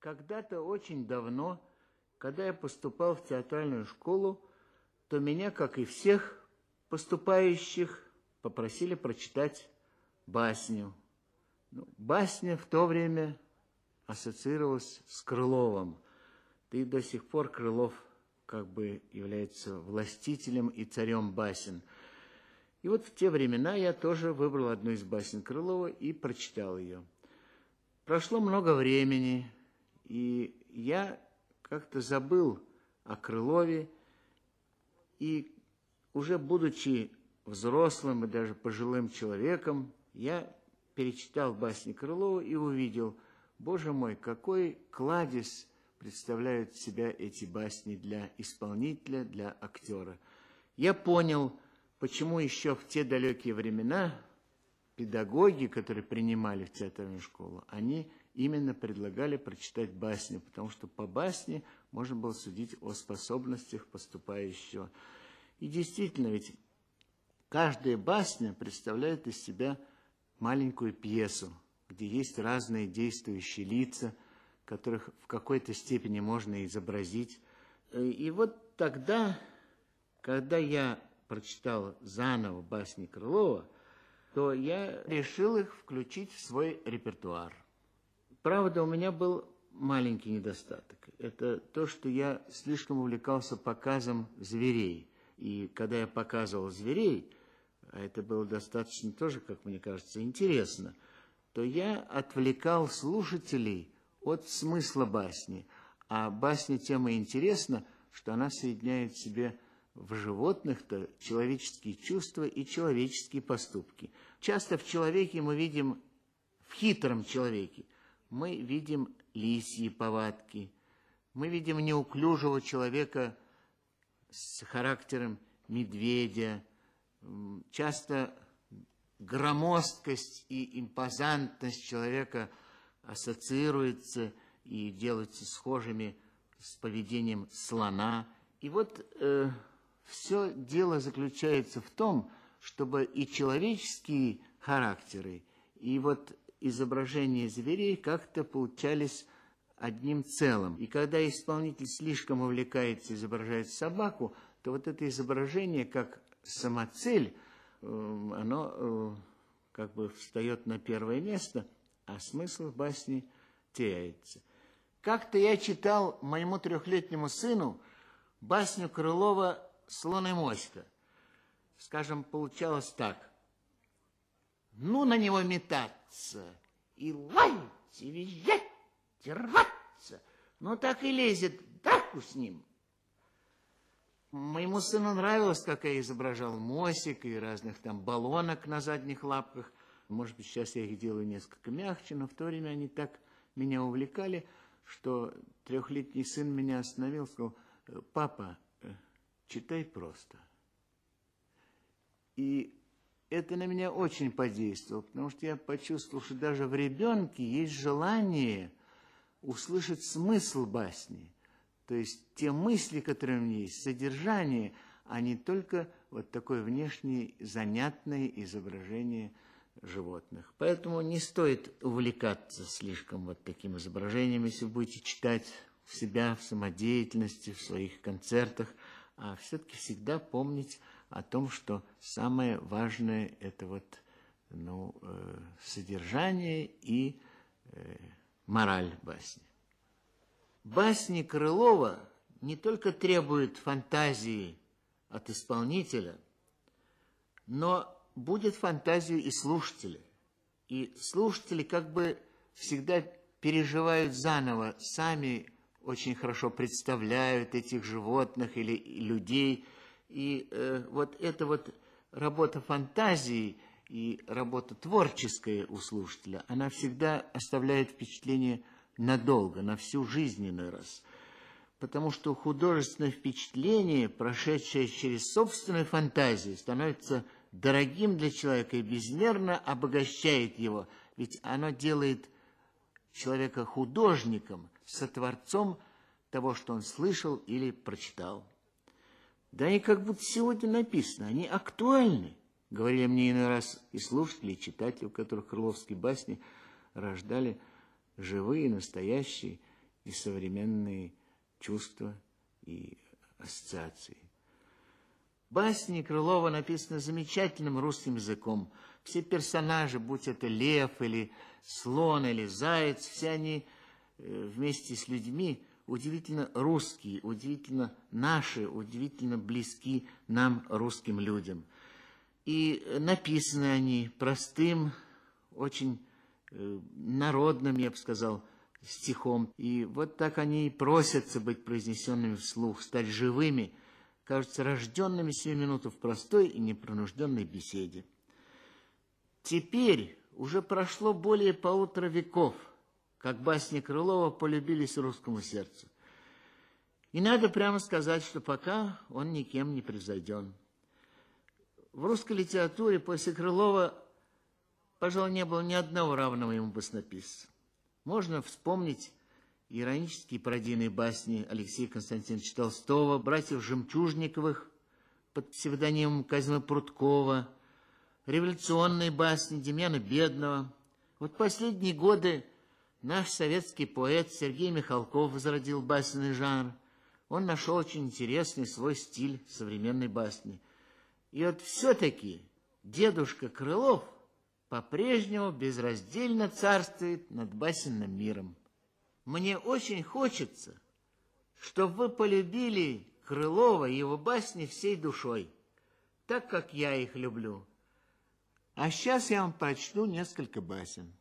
Когда-то очень давно, когда я поступал в театральную школу, то меня, как и всех поступающих, попросили прочитать басню. Ну, басня в то время ассоциировалась с Крыловым. Да и до сих пор Крылов как бы является властителем и царем басен. И вот в те времена я тоже выбрал одну из басен Крылова и прочитал ее. Прошло много времени, и я как-то забыл о Крылове, и уже будучи взрослым и даже пожилым человеком, я перечитал басни Крылова и увидел, боже мой, какой кладезь представляют себя эти басни для исполнителя, для актера. Я понял, почему еще в те далекие времена педагоги, которые принимали в театральную школу, они именно предлагали прочитать басни, потому что по басне можно было судить о способностях поступающего. И действительно, ведь каждая басня представляет из себя маленькую пьесу, где есть разные действующие лица, которых в какой-то степени можно изобразить. И вот тогда, когда я прочитал заново басни Крылова, то я решил их включить в свой репертуар. Правда, у меня был маленький недостаток. Это то, что я слишком увлекался показом зверей. И когда я показывал зверей, а это было достаточно тоже, как мне кажется, интересно, то я отвлекал слушателей от смысла басни. А басня тем и интересна, что она соединяет в себе в животных-то человеческие чувства и человеческие поступки. Часто в человеке мы видим, в хитром человеке, мы видим лисьи повадки, мы видим неуклюжего человека с характером медведя, часто громоздкость и импозантность человека ассоциируются и делаются схожими с поведением слона. И вот э, все дело заключается в том, чтобы и человеческие характеры, и вот изображения зверей как-то получались одним целым. И когда исполнитель слишком увлекается, изображает собаку, то вот это изображение как самоцель, э, оно э, как бы встает на первое место, а смысл в басне теряется. Как-то я читал моему трехлетнему сыну басню Крылова «Слон и моська». Скажем, получалось так ну на него метаться, и лаять, и визжать, и рваться. Ну так и лезет драку с ним. Моему сыну нравилось, как я изображал мосик и разных там баллонок на задних лапках. Может быть, сейчас я их делаю несколько мягче, но в то время они так меня увлекали, что трехлетний сын меня остановил, сказал, папа, э, читай просто. И это на меня очень подействовало, потому что я почувствовал, что даже в ребенке есть желание услышать смысл басни. То есть те мысли, которые у меня есть, содержание, а не только вот такое внешнее занятное изображение животных. Поэтому не стоит увлекаться слишком вот таким изображением, если будете читать себя в самодеятельности, в своих концертах, а все-таки всегда помнить о том, что самое важное это вот ну, э, содержание и э, мораль басни. Басни Крылова не только требуют фантазии от исполнителя, но будет фантазию и слушателя. И слушатели как бы всегда переживают заново, сами очень хорошо представляют этих животных или людей – и э, вот эта вот работа фантазии и работа творческая у слушателя, она всегда оставляет впечатление надолго, на всю жизненный раз. Потому что художественное впечатление, прошедшее через собственную фантазию, становится дорогим для человека и безмерно обогащает его. Ведь оно делает человека художником, сотворцом того, что он слышал или прочитал. Да они как будто сегодня написаны, они актуальны. Говорили мне иной раз и слушатели, и читатели, у которых крыловские басни рождали живые, настоящие и современные чувства и ассоциации. Басни Крылова написаны замечательным русским языком. Все персонажи, будь это лев или слон или заяц, все они э, вместе с людьми удивительно русские, удивительно наши, удивительно близки нам, русским людям. И написаны они простым, очень э, народным, я бы сказал, стихом. И вот так они и просятся быть произнесенными вслух, стать живыми, кажутся рожденными сию минуту в простой и непринужденной беседе. Теперь уже прошло более полутора веков, как басни Крылова полюбились русскому сердцу. И надо прямо сказать, что пока он никем не превзойден. В русской литературе после Крылова, пожалуй, не было ни одного равного ему баснописца. Можно вспомнить иронические пародийные басни Алексея Константиновича Толстого, братьев Жемчужниковых под псевдонимом Казима Пруткова, революционные басни Демьяна Бедного. Вот последние годы наш советский поэт Сергей Михалков возродил басенный жанр. Он нашел очень интересный свой стиль современной басни. И вот все-таки дедушка Крылов – по-прежнему безраздельно царствует над басенным миром. Мне очень хочется, чтобы вы полюбили Крылова и его басни всей душой, так как я их люблю. А сейчас я вам прочту несколько басен.